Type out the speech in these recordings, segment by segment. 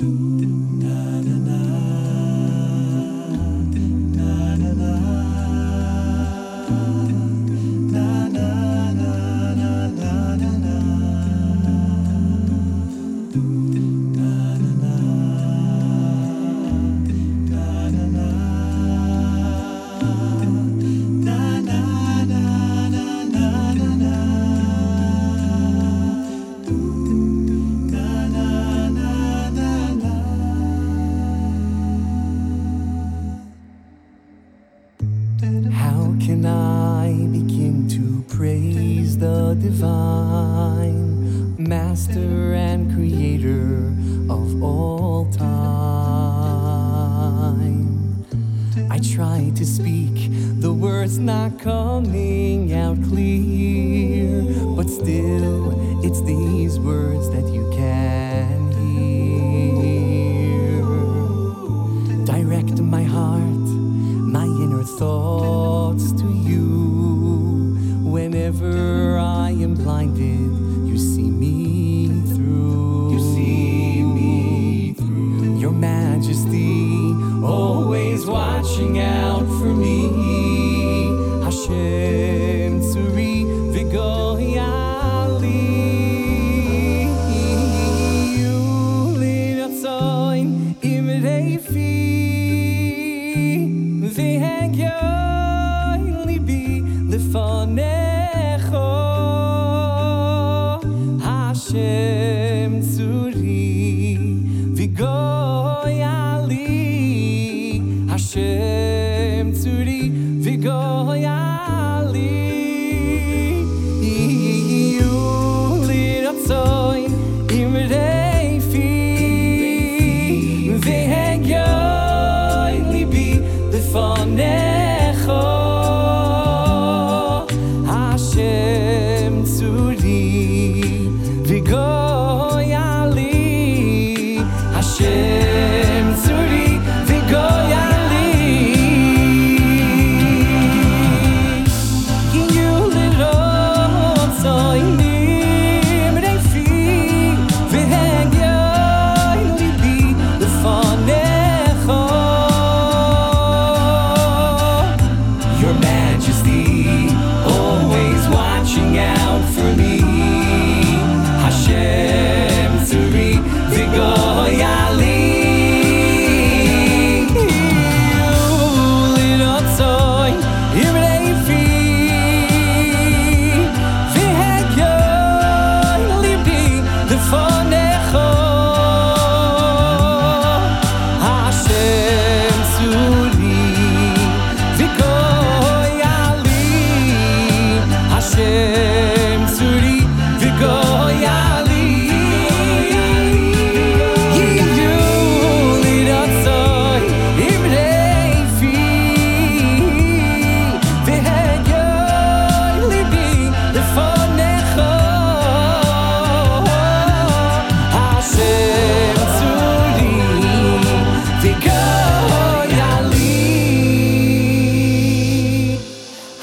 How the divine master and creator of all time? I try to speak, the words not coming out clear, but still, it's these words that you can hear. Direct my heart, my inner thoughts to you. Whenever watching out for me. Hashem Tzuri Vigoyali. You lead us on imrei fi v'hegyoy libi lefanecho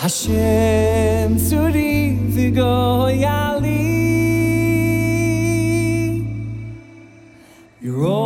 Hashem Tzuri Vigoyali You're listening